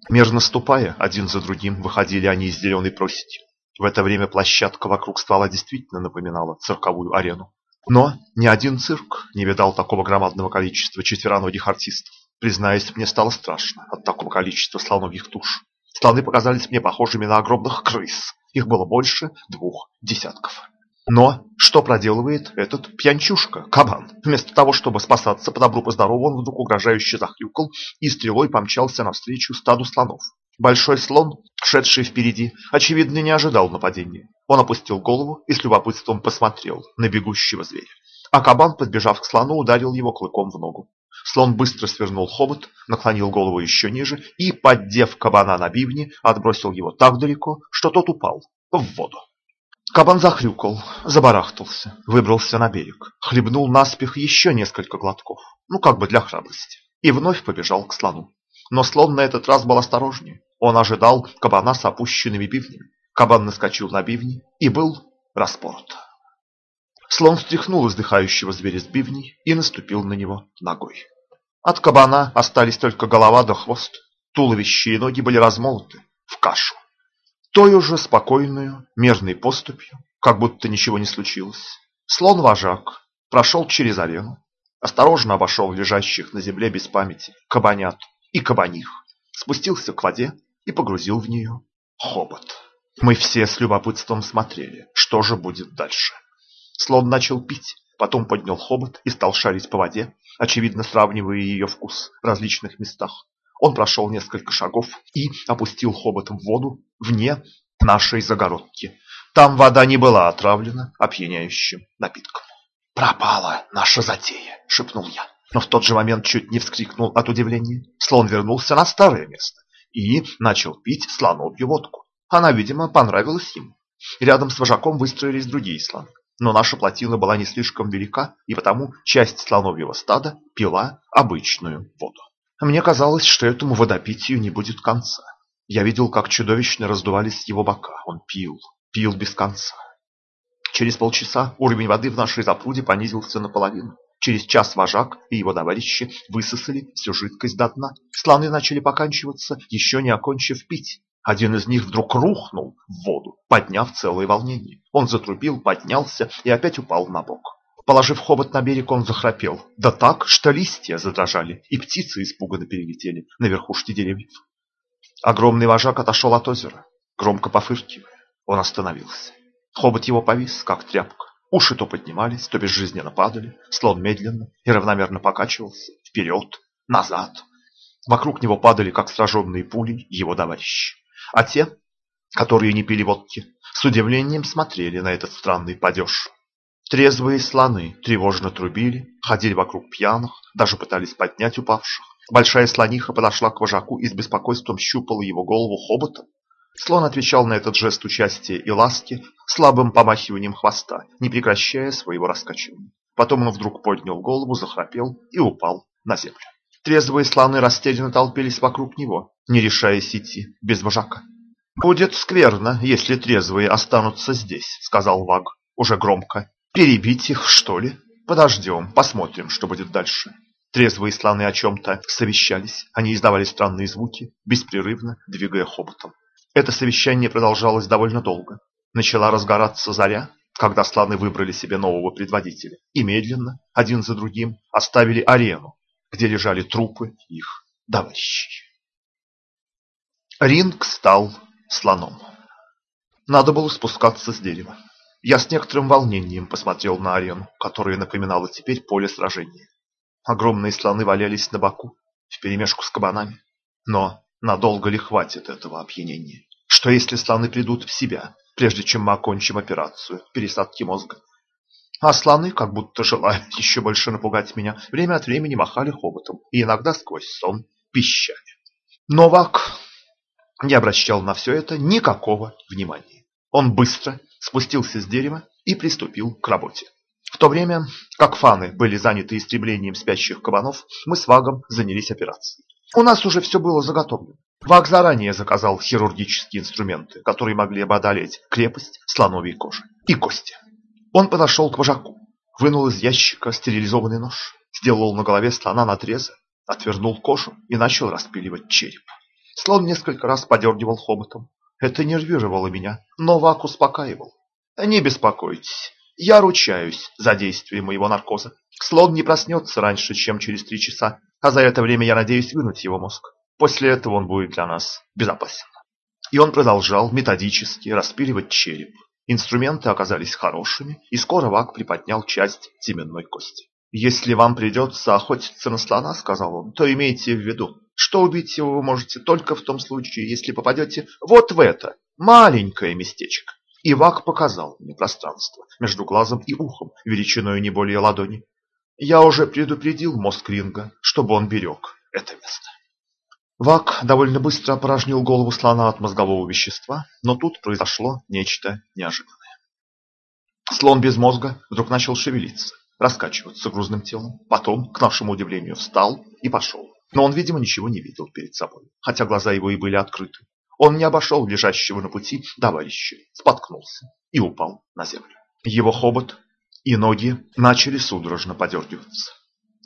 Мерно ступая, один за другим выходили они из зеленой просети. В это время площадка вокруг ствола действительно напоминала цирковую арену. Но ни один цирк не видал такого громадного количества четвероногих артистов. Признаюсь, мне стало страшно от такого количества слоновьих туш. Слоны показались мне похожими на огромных крыс. Их было больше двух десятков. Но что проделывает этот пьянчушка, кабан? Вместо того, чтобы спасаться по добру по здорову, он вдруг угрожающе захрюкал и стрелой помчался навстречу стаду слонов. Большой слон, шедший впереди, очевидно, не ожидал нападения. Он опустил голову и с любопытством посмотрел на бегущего зверя. А кабан, подбежав к слону, ударил его клыком в ногу. Слон быстро свернул хобот, наклонил голову еще ниже и, поддев кабана на бивни, отбросил его так далеко, что тот упал в воду. Кабан захрюкал, забарахтался, выбрался на берег, хлебнул наспех еще несколько глотков, ну как бы для храбрости, и вновь побежал к слону. Но слон на этот раз был осторожнее. Он ожидал кабана с опущенными бивнями. Кабан наскочил на бивни и был распорот. Слон стряхнул издыхающего зверя с бивней и наступил на него ногой. От кабана остались только голова да хвост. Туловище и ноги были размолоты в кашу. Той уже спокойную, мерной поступью, как будто ничего не случилось. Слон-вожак прошел через арену, осторожно обошел лежащих на земле без памяти кабанят и кабаних, спустился к воде и погрузил в нее хобот. Мы все с любопытством смотрели, что же будет дальше. Слон начал пить, потом поднял хобот и стал шарить по воде, очевидно сравнивая ее вкус в различных местах. Он прошел несколько шагов и опустил хобот в воду вне нашей загородки. Там вода не была отравлена опьяняющим напитком. «Пропала наша затея!» — шепнул я но в тот же момент чуть не вскрикнул от удивления. Слон вернулся на старое место и начал пить слоновью водку. Она, видимо, понравилась ему. Рядом с вожаком выстроились другие слоны. Но наша плотина была не слишком велика, и потому часть слоновьего стада пила обычную воду. Мне казалось, что этому водопитию не будет конца. Я видел, как чудовищно раздувались его бока. Он пил, пил без конца. Через полчаса уровень воды в нашей запруде понизился наполовину. Через час вожак и его товарищи высосали всю жидкость до дна. Слоны начали поканчиваться, еще не окончив пить. Один из них вдруг рухнул в воду, подняв целое волнение. Он затрубил, поднялся и опять упал на бок. Положив хобот на берег, он захрапел. Да так, что листья задрожали, и птицы испуганно перелетели на верхушки деревьев. Огромный вожак отошел от озера, громко пофыркивая. Он остановился. Хобот его повис, как тряпка. Уши то поднимались, то безжизненно падали. Слон медленно и равномерно покачивался. Вперед, назад. Вокруг него падали, как сраженные пули, его товарищи. А те, которые не пили водки, с удивлением смотрели на этот странный падеж. Трезвые слоны тревожно трубили, ходили вокруг пьяных, даже пытались поднять упавших. Большая слониха подошла к вожаку и с беспокойством щупала его голову хоботом. Слон отвечал на этот жест участия и ласки слабым помахиванием хвоста, не прекращая своего раскачивания. Потом он вдруг поднял голову, захрапел и упал на землю. Трезвые слоны растерянно толпились вокруг него, не решаясь идти без вожака. «Будет скверно, если трезвые останутся здесь», — сказал Ваг, уже громко. «Перебить их, что ли? Подождем, посмотрим, что будет дальше». Трезвые слоны о чем-то совещались. Они издавали странные звуки, беспрерывно двигая хоботом. Это совещание продолжалось довольно долго. Начала разгораться заря, когда слоны выбрали себе нового предводителя, и медленно, один за другим, оставили арену, где лежали трупы их товарищей. Ринг стал слоном. Надо было спускаться с дерева. Я с некоторым волнением посмотрел на арену, которая напоминала теперь поле сражения. Огромные слоны валялись на боку, вперемешку с кабанами. Но надолго ли хватит этого опьянения? Что если слоны придут в себя, прежде чем мы окончим операцию пересадки мозга? А слоны, как будто желая еще больше напугать меня, время от времени махали хоботом и иногда сквозь сон пищали. Новак не обращал на все это никакого внимания. Он быстро спустился с дерева и приступил к работе. В то время, как фаны были заняты истреблением спящих кабанов, мы с Вагом занялись операцией. У нас уже все было заготовлено. Ваг заранее заказал хирургические инструменты, которые могли бы одолеть крепость слоновой кожи и кости. Он подошел к вожаку, вынул из ящика стерилизованный нож, сделал на голове слона надрезы, отвернул кожу и начал распиливать череп. Слон несколько раз подергивал хоботом. Это нервировало меня, но Вак успокаивал. «Не беспокойтесь, я ручаюсь за действие моего наркоза. Слон не проснется раньше, чем через три часа, а за это время я надеюсь вынуть его мозг. После этого он будет для нас безопасен. И он продолжал методически распиливать череп. Инструменты оказались хорошими, и скоро Вак приподнял часть теменной кости. «Если вам придется охотиться на слона, — сказал он, — то имейте в виду, что убить его вы можете только в том случае, если попадете вот в это маленькое местечко. И Вак показал мне пространство между глазом и ухом, величиной не более ладони. Я уже предупредил мозг Ринга, чтобы он берег это место. Вак довольно быстро опорожнил голову слона от мозгового вещества, но тут произошло нечто неожиданное. Слон без мозга вдруг начал шевелиться, раскачиваться грузным телом, потом, к нашему удивлению, встал и пошел. Но он, видимо, ничего не видел перед собой, хотя глаза его и были открыты. Он не обошел лежащего на пути товарища, споткнулся и упал на землю. Его хобот и ноги начали судорожно подергиваться.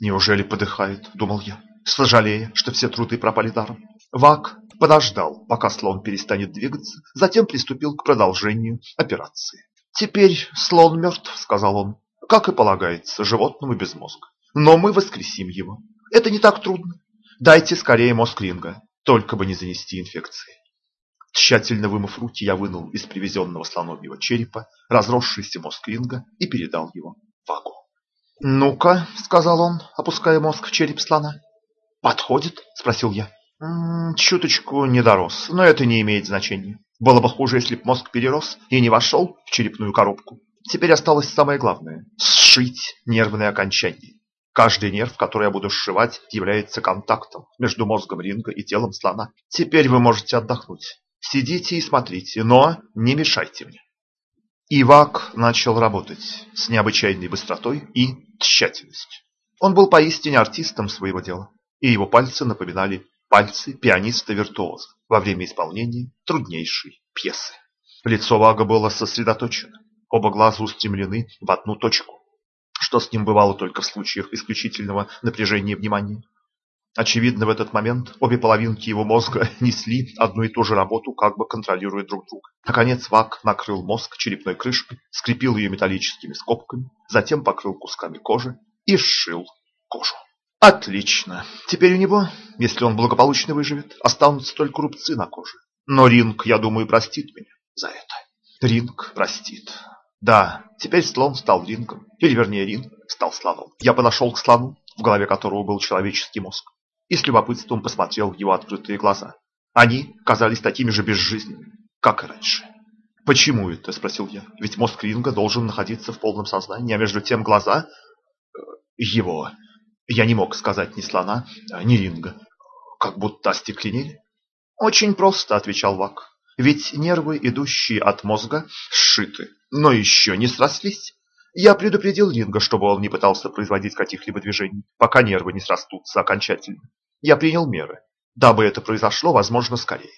«Неужели подыхает?» – думал я сожалея, что все труды пропали даром. Вак подождал, пока слон перестанет двигаться, затем приступил к продолжению операции. «Теперь слон мертв», — сказал он, — «как и полагается животному без мозга. Но мы воскресим его. Это не так трудно. Дайте скорее мозг Ринга, только бы не занести инфекции». Тщательно вымыв руки, я вынул из привезенного слоновьего черепа разросшийся мозг Ринга и передал его Вагу. «Ну-ка», — сказал он, опуская мозг в череп слона, «Подходит?» – спросил я. «М -м, «Чуточку не дорос, но это не имеет значения. Было бы хуже, если б мозг перерос и не вошел в черепную коробку. Теперь осталось самое главное – сшить нервные окончания. Каждый нерв, который я буду сшивать, является контактом между мозгом ринга и телом слона. Теперь вы можете отдохнуть. Сидите и смотрите, но не мешайте мне». Ивак начал работать с необычайной быстротой и тщательностью. Он был поистине артистом своего дела, и его пальцы напоминали пальцы пианиста-виртуоза во время исполнения труднейшей пьесы. Лицо Вага было сосредоточено, оба глаза устремлены в одну точку, что с ним бывало только в случаях исключительного напряжения внимания. Очевидно, в этот момент обе половинки его мозга несли одну и ту же работу, как бы контролируя друг друга. Наконец Вак накрыл мозг черепной крышкой, скрепил ее металлическими скобками, затем покрыл кусками кожи и сшил кожу. Отлично. Теперь у него, если он благополучно выживет, останутся только рубцы на коже. Но Ринг, я думаю, простит меня за это. Ринг простит. Да, теперь слон стал рингом, или вернее ринг стал слоном. Я подошел к слону, в голове которого был человеческий мозг, и с любопытством посмотрел в его открытые глаза. Они казались такими же безжизненными, как и раньше. «Почему это?» – спросил я. «Ведь мозг ринга должен находиться в полном сознании, а между тем глаза его...» Я не мог сказать ни слона, ни ринга. Как будто остекленели. «Очень просто», – отвечал Вак. Ведь нервы, идущие от мозга, сшиты, но еще не срослись. Я предупредил Линга, чтобы он не пытался производить каких-либо движений, пока нервы не срастутся окончательно. Я принял меры, дабы это произошло, возможно, скорее.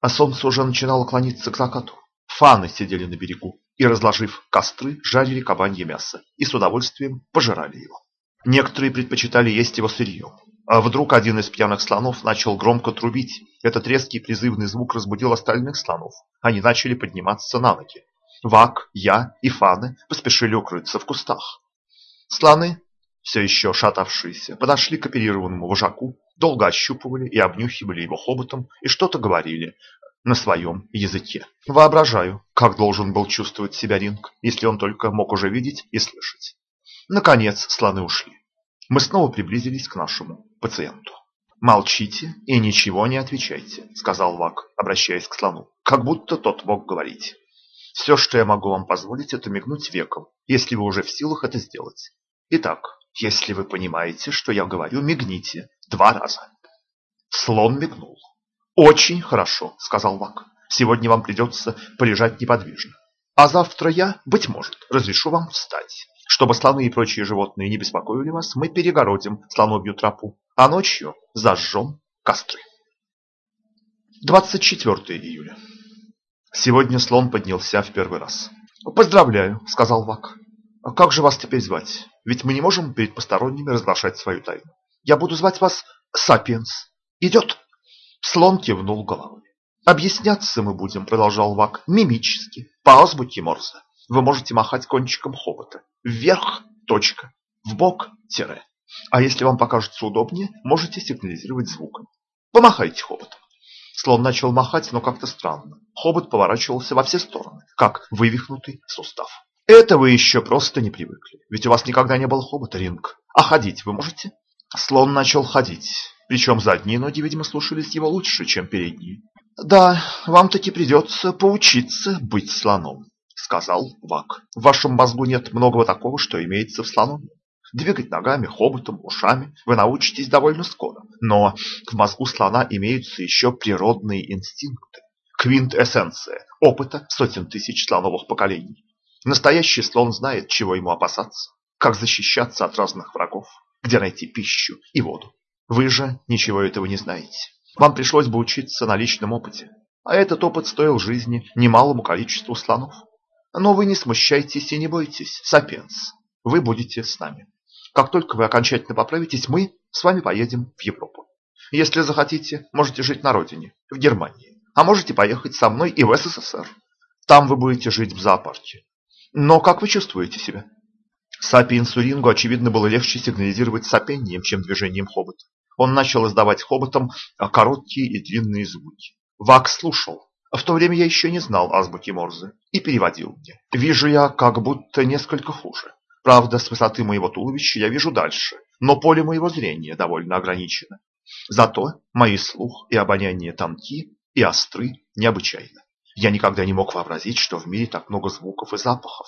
А солнце уже начинало клониться к закату. Фаны сидели на берегу и, разложив костры, жарили кабанье мясо и с удовольствием пожирали его. Некоторые предпочитали есть его сырьем. А вдруг один из пьяных слонов начал громко трубить. Этот резкий призывный звук разбудил остальных слонов. Они начали подниматься на ноги. Вак, я и Фаны поспешили укрыться в кустах. Слоны, все еще шатавшиеся, подошли к оперированному вожаку, долго ощупывали и обнюхивали его хоботом и что-то говорили на своем языке. Воображаю, как должен был чувствовать себя Ринг, если он только мог уже видеть и слышать. Наконец слоны ушли. Мы снова приблизились к нашему пациенту. «Молчите и ничего не отвечайте», — сказал Вак, обращаясь к слону, как будто тот мог говорить. «Все, что я могу вам позволить, это мигнуть веком, если вы уже в силах это сделать. Итак, если вы понимаете, что я говорю, мигните два раза». Слон мигнул. «Очень хорошо», — сказал Вак. «Сегодня вам придется полежать неподвижно. А завтра я, быть может, разрешу вам встать. Чтобы слоны и прочие животные не беспокоили вас, мы перегородим слоновью тропу, а ночью зажжем костры. 24 июля. Сегодня слон поднялся в первый раз. «Поздравляю», — сказал Вак. «А как же вас теперь звать? Ведь мы не можем перед посторонними разглашать свою тайну. Я буду звать вас Сапиенс. Идет?» Слон кивнул головой. «Объясняться мы будем», — продолжал Вак, — «мимически, по азбуке Морзе. Вы можете махать кончиком хобота. Вверх – точка, в бок – тире. А если вам покажется удобнее, можете сигнализировать звуком. Помахайте хоботом. Слон начал махать, но как-то странно. Хобот поворачивался во все стороны, как вывихнутый сустав. Это вы еще просто не привыкли, ведь у вас никогда не было хобота, Ринг. А ходить вы можете? Слон начал ходить, причем задние ноги, видимо, слушались его лучше, чем передние. Да, вам таки придется поучиться быть слоном сказал Вак. В вашем мозгу нет многого такого, что имеется в слоновьем. Двигать ногами, хоботом, ушами вы научитесь довольно скоро. Но в мозгу слона имеются еще природные инстинкты. Квинтэссенция опыта сотен тысяч слоновых поколений. Настоящий слон знает, чего ему опасаться, как защищаться от разных врагов, где найти пищу и воду. Вы же ничего этого не знаете. Вам пришлось бы учиться на личном опыте. А этот опыт стоил жизни немалому количеству слонов. Но вы не смущайтесь и не бойтесь, Сапиенс. Вы будете с нами. Как только вы окончательно поправитесь, мы с вами поедем в Европу. Если захотите, можете жить на родине, в Германии. А можете поехать со мной и в СССР. Там вы будете жить в зоопарке. Но как вы чувствуете себя? Сапиенсу Рингу, очевидно, было легче сигнализировать сопением, чем движением хобота. Он начал издавать хоботом короткие и длинные звуки. Вак слушал, в то время я еще не знал азбуки Морзе и переводил мне. Вижу я как будто несколько хуже. Правда, с высоты моего туловища я вижу дальше, но поле моего зрения довольно ограничено. Зато мои слух и обоняние тонки и остры необычайно. Я никогда не мог вообразить, что в мире так много звуков и запахов.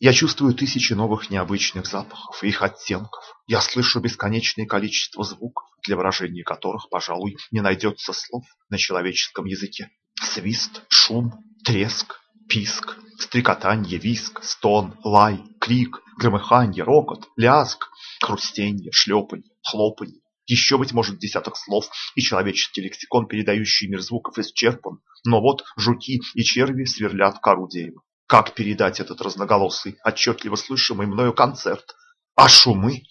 Я чувствую тысячи новых необычных запахов и их оттенков. Я слышу бесконечное количество звуков, для выражения которых, пожалуй, не найдется слов на человеческом языке. Свист, шум, треск, Писк, стрекотанье, виск, стон, лай, крик, громыханье, рокот, лязг, хрустенье, шлепанье, хлопанье. Еще, быть может, десяток слов, и человеческий лексикон, передающий мир звуков, исчерпан. Но вот жуки и черви сверлят кору дерева. Как передать этот разноголосый, отчетливо слышимый мною концерт? А шумы?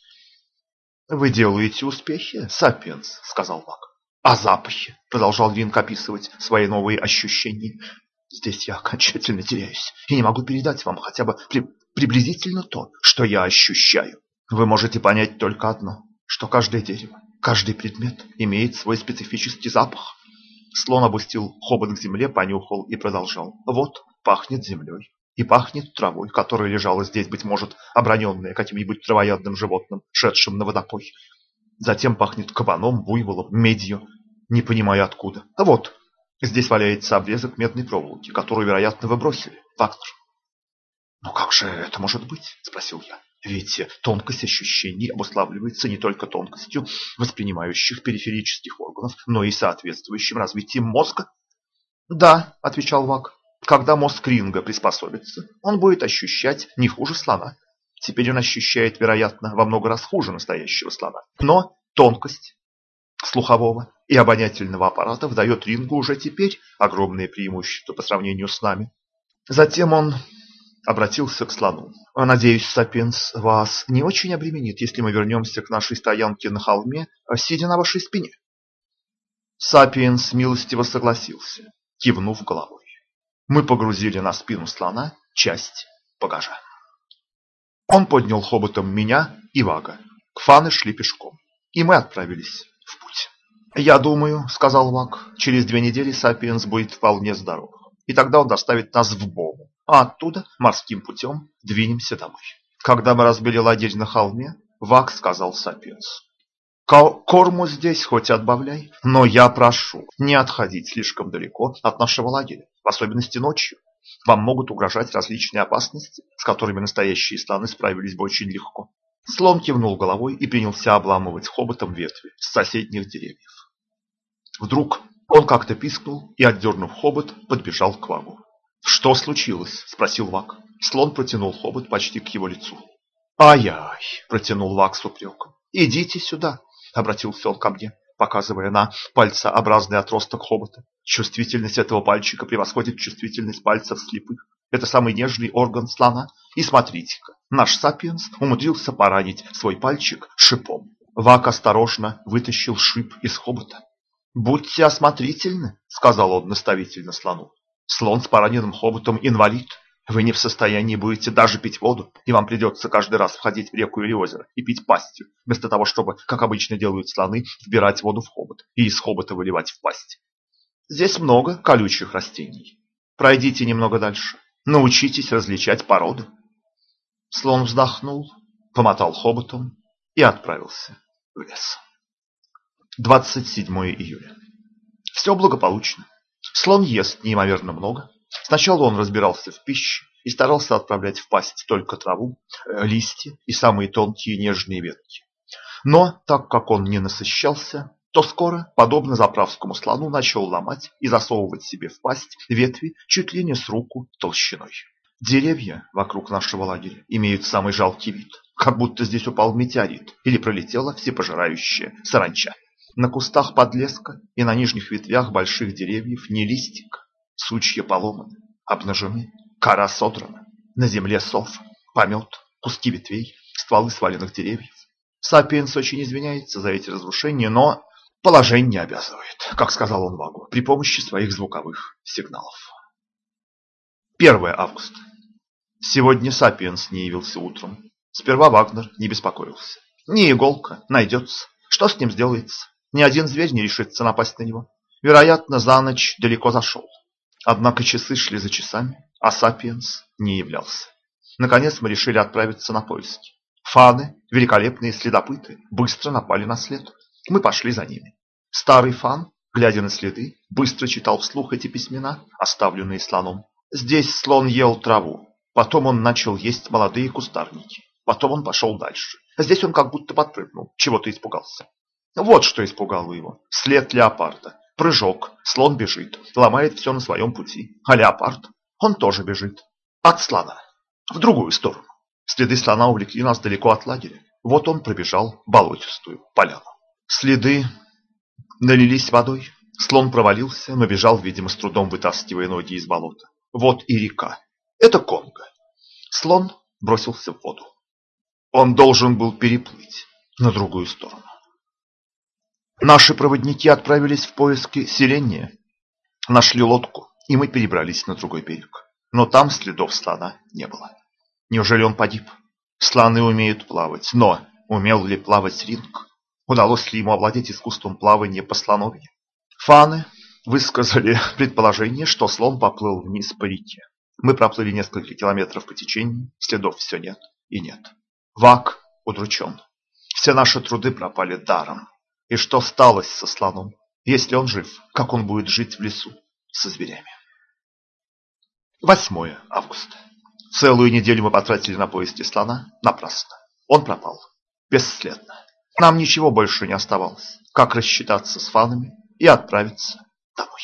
Вы делаете успехи, Сапиенс, сказал Мак. А запахи, продолжал Винк описывать свои новые ощущения. Здесь я окончательно теряюсь и не могу передать вам хотя бы при... приблизительно то, что я ощущаю. Вы можете понять только одно, что каждое дерево, каждый предмет имеет свой специфический запах. Слон опустил хобот к земле, понюхал и продолжал. Вот, пахнет землей. И пахнет травой, которая лежала здесь, быть может, оброненная каким-нибудь травоядным животным, шедшим на водопой. Затем пахнет кабаном, буйволом, медью, не понимая откуда. А вот, здесь валяется обрезок медной проволоки, которую, вероятно, вы бросили, Вагнер. «Но как же это может быть?» – спросил я. Ведь тонкость ощущений обуславливается не только тонкостью воспринимающих периферических органов, но и соответствующим развитием мозга. «Да», – отвечал Вак, когда мозг Ринга приспособится, он будет ощущать не хуже слона. Теперь он ощущает, вероятно, во много раз хуже настоящего слона. Но тонкость слухового и обонятельного аппаратов дает Рингу уже теперь огромные преимущества по сравнению с нами. Затем он обратился к слону. «Надеюсь, Сапиенс вас не очень обременит, если мы вернемся к нашей стоянке на холме, сидя на вашей спине». Сапиенс милостиво согласился, кивнув головой. Мы погрузили на спину слона часть багажа. Он поднял хоботом меня и Вага. К Фаны шли пешком, и мы отправились в путь. «Я думаю, — сказал Ваг, — через две недели Сапиенс будет вполне здоров, и тогда он доставит нас в Богу, а оттуда морским путем двинемся домой». Когда мы разбили лагерь на холме, Ваг сказал Сапиенс. Корму здесь хоть отбавляй, но я прошу не отходить слишком далеко от нашего лагеря, в особенности ночью. Вам могут угрожать различные опасности, с которыми настоящие слоны справились бы очень легко. Слон кивнул головой и принялся обламывать хоботом ветви с соседних деревьев. Вдруг он как-то пискнул и, отдернув хобот, подбежал к Вагу. «Что случилось?» – спросил Ваг. Слон протянул хобот почти к его лицу. «Ай-яй!» – протянул Ваг с упреком. «Идите сюда!» обратился он ко мне, показывая на пальцеобразный отросток хобота. Чувствительность этого пальчика превосходит чувствительность пальцев слепых. Это самый нежный орган слона. И смотрите-ка, наш сапиенс умудрился поранить свой пальчик шипом. Вак осторожно вытащил шип из хобота. «Будьте осмотрительны», — сказал он наставительно слону. «Слон с пораненным хоботом инвалид. Вы не в состоянии будете даже пить воду, и вам придется каждый раз входить в реку или озеро и пить пастью, вместо того, чтобы, как обычно делают слоны, вбирать воду в хобот и из хобота выливать в пасть. Здесь много колючих растений. Пройдите немного дальше. Научитесь различать породы. Слон вздохнул, помотал хоботом и отправился в лес. 27 июля. Все благополучно. Слон ест неимоверно много, Сначала он разбирался в пище и старался отправлять в пасть только траву, э, листья и самые тонкие нежные ветки. Но, так как он не насыщался, то скоро, подобно заправскому слону, начал ломать и засовывать себе в пасть ветви чуть ли не с руку толщиной. Деревья вокруг нашего лагеря имеют самый жалкий вид, как будто здесь упал метеорит или пролетела всепожирающая саранча. На кустах подлеска и на нижних ветвях больших деревьев не листик, Сучья поломаны, обнажены, кора содрана. На земле сов, помет, куски ветвей, стволы сваленных деревьев. Сапиенс очень извиняется за эти разрушения, но положение обязывает, как сказал он Вагу, при помощи своих звуковых сигналов. 1 августа. Сегодня Сапиенс не явился утром. Сперва Вагнер не беспокоился. Не иголка, найдется. Что с ним сделается? Ни один зверь не решится напасть на него. Вероятно, за ночь далеко зашел. Однако часы шли за часами, а Сапиенс не являлся. Наконец мы решили отправиться на поиски. Фаны, великолепные следопыты, быстро напали на след. Мы пошли за ними. Старый фан, глядя на следы, быстро читал вслух эти письмена, оставленные слоном. Здесь слон ел траву, потом он начал есть молодые кустарники, потом он пошел дальше. Здесь он как будто подпрыгнул, чего-то испугался. Вот что испугало его. След леопарда. Прыжок. Слон бежит. Ломает все на своем пути. А леопард? Он тоже бежит. От слона. В другую сторону. Следы слона увлекли нас далеко от лагеря. Вот он пробежал болотистую поляну. Следы налились водой. Слон провалился, но бежал, видимо, с трудом вытаскивая ноги из болота. Вот и река. Это Конго. Слон бросился в воду. Он должен был переплыть на другую сторону. Наши проводники отправились в поиски селения. Нашли лодку, и мы перебрались на другой берег. Но там следов слона не было. Неужели он погиб? Слоны умеют плавать, но умел ли плавать Ринг? Удалось ли ему овладеть искусством плавания по слоновье? Фаны высказали предположение, что слон поплыл вниз по реке. Мы проплыли несколько километров по течению, следов все нет и нет. Вак удручен. Все наши труды пропали даром. И что сталось со слоном? Если он жив, как он будет жить в лесу со зверями? 8 августа. Целую неделю мы потратили на поиски слона. Напрасно. Он пропал. Бесследно. Нам ничего больше не оставалось, как рассчитаться с фанами и отправиться домой.